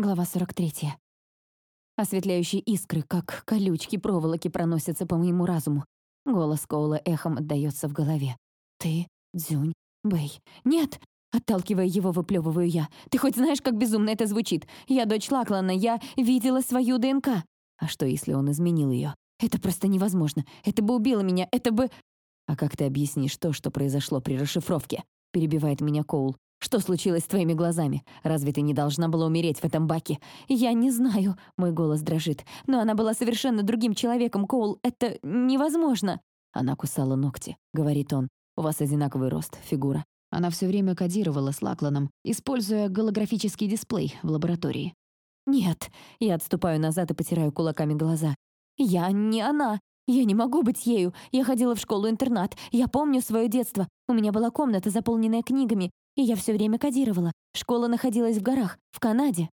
Глава 43. Осветляющие искры, как колючки проволоки, проносятся по моему разуму. Голос Коула эхом отдаётся в голове. «Ты, Дзюнь, Бэй. Нет!» Отталкивая его, выплёвываю я. «Ты хоть знаешь, как безумно это звучит? Я дочь Лаклана, я видела свою ДНК!» А что, если он изменил её? Это просто невозможно. Это бы убило меня, это бы... «А как ты объяснишь то, что произошло при расшифровке?» Перебивает меня Коул. Что случилось с твоими глазами? Разве ты не должна была умереть в этом баке? Я не знаю, мой голос дрожит. Но она была совершенно другим человеком, Коул. Это невозможно. Она кусала ногти, говорит он. У вас одинаковый рост, фигура. Она все время кодировала с Лакланом, используя голографический дисплей в лаборатории. «Нет», — я отступаю назад и потираю кулаками глаза. «Я не она. Я не могу быть ею. Я ходила в школу-интернат. Я помню свое детство. У меня была комната, заполненная книгами. И я все время кодировала. Школа находилась в горах, в Канаде.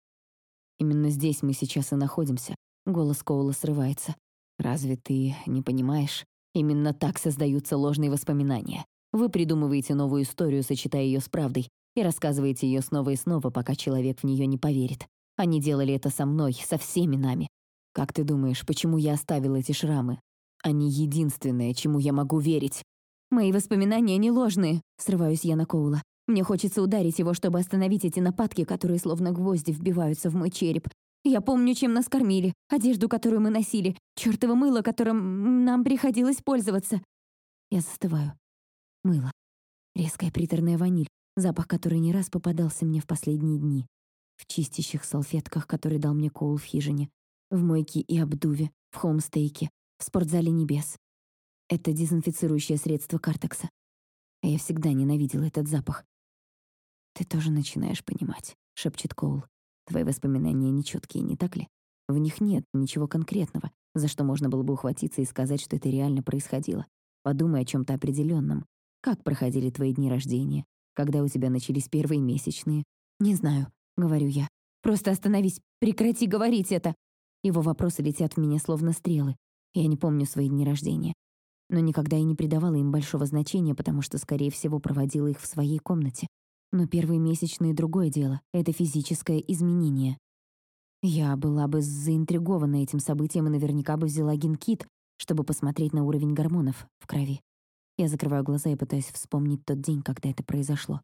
Именно здесь мы сейчас и находимся. Голос Коула срывается. Разве ты не понимаешь? Именно так создаются ложные воспоминания. Вы придумываете новую историю, сочетая ее с правдой, и рассказываете ее снова и снова, пока человек в нее не поверит. Они делали это со мной, со всеми нами. Как ты думаешь, почему я оставил эти шрамы? Они единственное, чему я могу верить. Мои воспоминания не ложные, срываюсь я на Коула. Мне хочется ударить его, чтобы остановить эти нападки, которые словно гвозди вбиваются в мой череп. Я помню, чем нас кормили, одежду, которую мы носили, чёртово мыло, которым нам приходилось пользоваться. Я застываю. Мыло. Резкая приторная ваниль, запах который не раз попадался мне в последние дни. В чистящих салфетках, которые дал мне Коул в хижине. В мойке и обдуве, в хоумстейке, в спортзале небес. Это дезинфицирующее средство картекса. Я всегда ненавидела этот запах. «Ты тоже начинаешь понимать», — шепчет Коул. «Твои воспоминания нечеткие, не так ли? В них нет ничего конкретного, за что можно было бы ухватиться и сказать, что это реально происходило. Подумай о чем то определенном. Как проходили твои дни рождения? Когда у тебя начались первые месячные? Не знаю, говорю я. Просто остановись, прекрати говорить это. Его вопросы летят в меня словно стрелы. Я не помню свои дни рождения. Но никогда и не придавала им большого значения, потому что, скорее всего, проводила их в своей комнате. Но первые месячные — другое дело. Это физическое изменение. Я была бы заинтригована этим событием и наверняка бы взяла генкит, чтобы посмотреть на уровень гормонов в крови. Я закрываю глаза и пытаюсь вспомнить тот день, когда это произошло.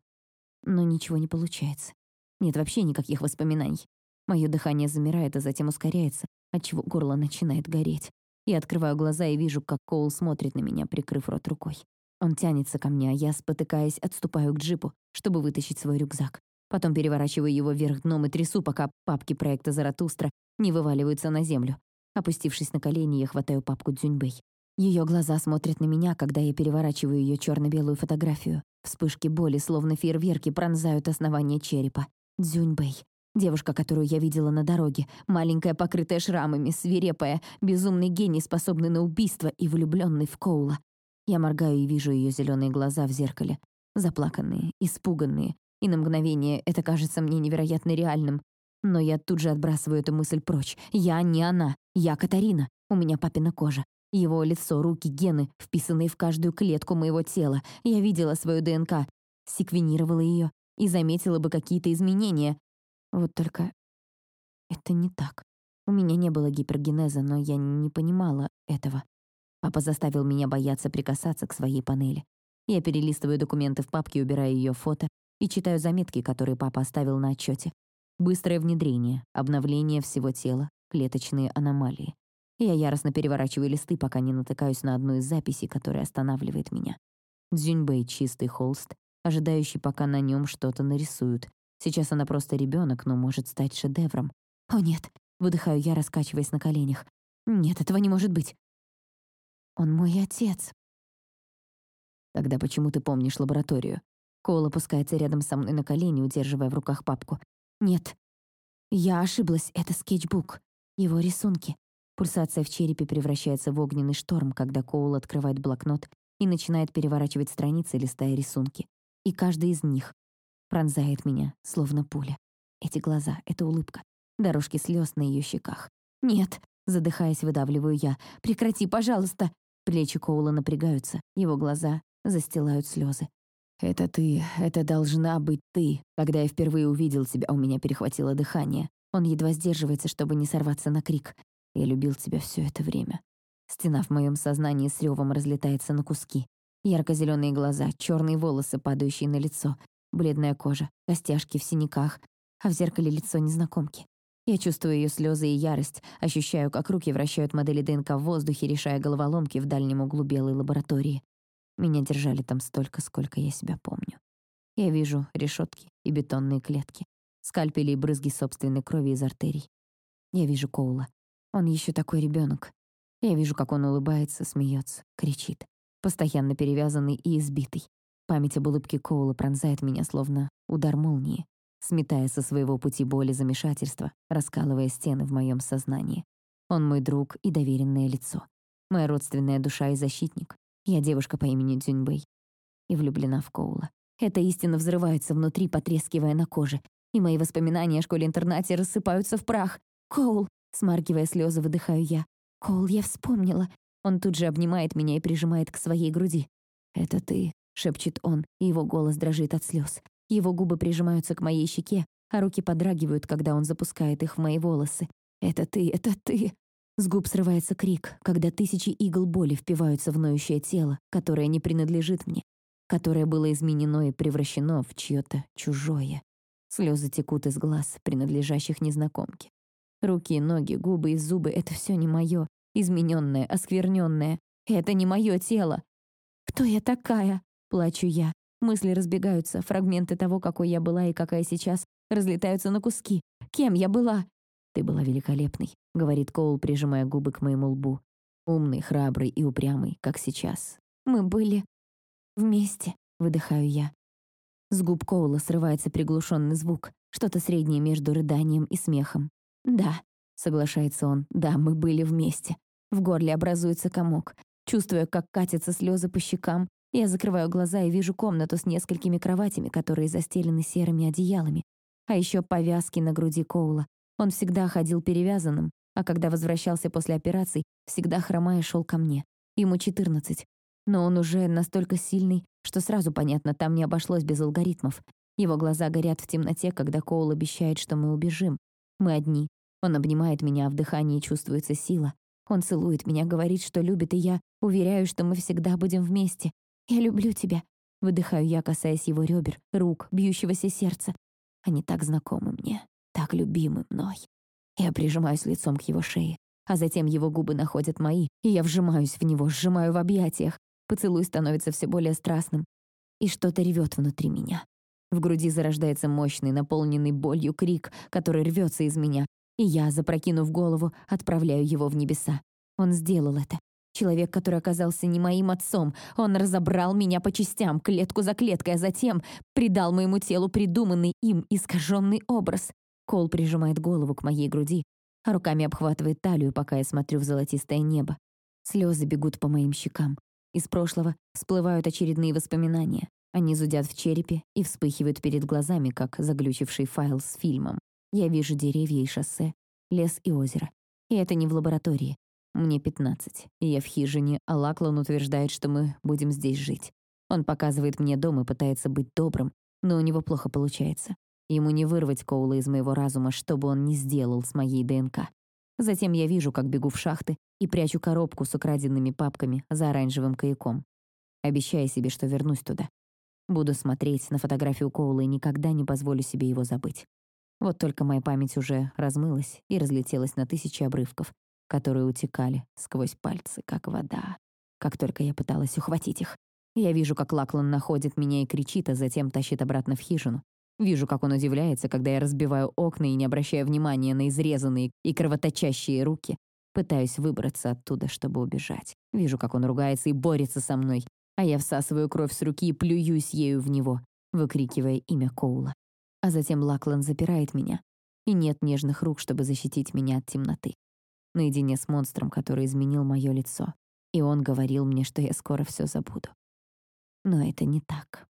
Но ничего не получается. Нет вообще никаких воспоминаний. Мое дыхание замирает, а затем ускоряется, отчего горло начинает гореть. Я открываю глаза и вижу, как Коул смотрит на меня, прикрыв рот рукой. Он тянется ко мне, а я, спотыкаясь, отступаю к джипу, чтобы вытащить свой рюкзак. Потом переворачиваю его вверх дном и трясу, пока папки проекта «Заратустра» не вываливаются на землю. Опустившись на колени, я хватаю папку Дзюньбэй. Ее глаза смотрят на меня, когда я переворачиваю ее черно-белую фотографию. Вспышки боли, словно фейерверки, пронзают основание черепа. Дзюньбэй. Девушка, которую я видела на дороге, маленькая, покрытая шрамами, свирепая, безумный гений, способный на убийство и влюбленный в Коула. Я моргаю и вижу ее зеленые глаза в зеркале. Заплаканные, испуганные. И на мгновение это кажется мне невероятно реальным. Но я тут же отбрасываю эту мысль прочь. Я не она. Я Катарина. У меня папина кожа. Его лицо, руки, гены, вписанные в каждую клетку моего тела. Я видела свою ДНК, секвенировала ее и заметила бы какие-то изменения. Вот только это не так. У меня не было гипергенеза, но я не понимала этого. Папа заставил меня бояться прикасаться к своей панели. Я перелистываю документы в папке, убирая ее фото и читаю заметки, которые папа оставил на отчете. Быстрое внедрение, обновление всего тела, клеточные аномалии. Я яростно переворачиваю листы, пока не натыкаюсь на одну из записей, которая останавливает меня. Дзюньбэй — чистый холст, ожидающий, пока на нем что-то нарисуют. Сейчас она просто ребенок, но может стать шедевром. «О, нет!» — выдыхаю я, раскачиваясь на коленях. «Нет, этого не может быть. Он мой отец. Тогда почему ты помнишь лабораторию? Коул опускается рядом со мной на колени, удерживая в руках папку. Нет. Я ошиблась, это скетчбук. Его рисунки. Пульсация в черепе превращается в огненный шторм, когда Коул открывает блокнот и начинает переворачивать страницы, листая рисунки. И каждый из них пронзает меня, словно пуля. Эти глаза, эта улыбка, дорожки слез на ее щеках. «Нет!» — задыхаясь, выдавливаю я. «Прекрати, пожалуйста!» Плечи Коула напрягаются, его глаза застилают слезы. «Это ты, это должна быть ты. Когда я впервые увидел тебя, у меня перехватило дыхание. Он едва сдерживается, чтобы не сорваться на крик. «Я любил тебя все это время». Стена в моем сознании с ревом разлетается на куски. Ярко-зеленые глаза, черные волосы, падающие на лицо, бледная кожа, костяшки в синяках, а в зеркале лицо незнакомки. Я чувствую ее слезы и ярость, ощущаю, как руки вращают модели ДНК в воздухе, решая головоломки в дальнем углу белой лаборатории. Меня держали там столько, сколько я себя помню. Я вижу решетки и бетонные клетки, скальпели и брызги собственной крови из артерий. Я вижу Коула. Он еще такой ребенок. Я вижу, как он улыбается, смеется, кричит. Постоянно перевязанный и избитый. Память об улыбке Коула пронзает меня, словно удар молнии, сметая со своего пути боли замешательства, раскалывая стены в моем сознании. Он мой друг и доверенное лицо. Моя родственная душа и защитник. Я девушка по имени Дзюньбэй. И влюблена в Коула. Эта истина взрывается внутри, потрескивая на коже. И мои воспоминания о школе-интернате рассыпаются в прах. «Коул!» — смаргивая слезы, выдыхаю я. «Коул, я вспомнила!» Он тут же обнимает меня и прижимает к своей груди. «Это ты», — шепчет он, и его голос дрожит от слез. Его губы прижимаются к моей щеке, а руки подрагивают, когда он запускает их в мои волосы. «Это ты, это ты!» С губ срывается крик, когда тысячи игл боли впиваются в ноющее тело, которое не принадлежит мне, которое было изменено и превращено в чье-то чужое. Слезы текут из глаз, принадлежащих незнакомке. Руки, ноги, губы и зубы — это все не мое. Измененное, оскверненное. Это не мое тело. «Кто я такая?» — плачу я. Мысли разбегаются, фрагменты того, какой я была и какая сейчас, разлетаются на куски. Кем я была? «Ты была великолепной», — говорит Коул, прижимая губы к моему лбу. «Умный, храбрый и упрямый, как сейчас. Мы были вместе», — выдыхаю я. С губ Коула срывается приглушенный звук, что-то среднее между рыданием и смехом. «Да», — соглашается он, — «да, мы были вместе». В горле образуется комок. Чувствуя, как катятся слезы по щекам, я закрываю глаза и вижу комнату с несколькими кроватями, которые застелены серыми одеялами. А еще повязки на груди Коула. Он всегда ходил перевязанным, а когда возвращался после операций, всегда хромая шел ко мне. Ему 14. Но он уже настолько сильный, что сразу понятно, там не обошлось без алгоритмов. Его глаза горят в темноте, когда Коул обещает, что мы убежим, мы одни. Он обнимает меня, а в дыхании чувствуется сила. Он целует меня, говорит, что любит, и я уверяю, что мы всегда будем вместе. Я люблю тебя. Выдыхаю я, касаясь его ребер, рук, бьющегося сердца. Они так знакомы мне, так любимы мной. Я прижимаюсь лицом к его шее, а затем его губы находят мои, и я вжимаюсь в него, сжимаю в объятиях. Поцелуй становится все более страстным, и что-то ревет внутри меня. В груди зарождается мощный, наполненный болью крик, который рвется из меня, и я, запрокинув голову, отправляю его в небеса. Он сделал это. Человек, который оказался не моим отцом, он разобрал меня по частям, клетку за клеткой, а затем придал моему телу придуманный им искаженный образ. Кол прижимает голову к моей груди, а руками обхватывает талию, пока я смотрю в золотистое небо. Слезы бегут по моим щекам. Из прошлого всплывают очередные воспоминания. Они зудят в черепе и вспыхивают перед глазами, как заглючивший файл с фильмом. Я вижу деревья и шоссе, лес и озеро. И это не в лаборатории. Мне 15, и я в хижине, а Лаклан утверждает, что мы будем здесь жить. Он показывает мне дом и пытается быть добрым, но у него плохо получается. Ему не вырвать Коула из моего разума, что бы он ни сделал с моей ДНК. Затем я вижу, как бегу в шахты и прячу коробку с украденными папками за оранжевым каяком, обещая себе, что вернусь туда. Буду смотреть на фотографию Коула и никогда не позволю себе его забыть. Вот только моя память уже размылась и разлетелась на тысячи обрывков, которые утекали сквозь пальцы, как вода. Как только я пыталась ухватить их. Я вижу, как Лаклан находит меня и кричит, а затем тащит обратно в хижину. Вижу, как он удивляется, когда я разбиваю окна и не обращая внимания на изрезанные и кровоточащие руки. Пытаюсь выбраться оттуда, чтобы убежать. Вижу, как он ругается и борется со мной, а я всасываю кровь с руки и плююсь ею в него, выкрикивая имя Коула. А затем Лаклан запирает меня, и нет нежных рук, чтобы защитить меня от темноты. Наедине с монстром, который изменил мое лицо. И он говорил мне, что я скоро все забуду. Но это не так.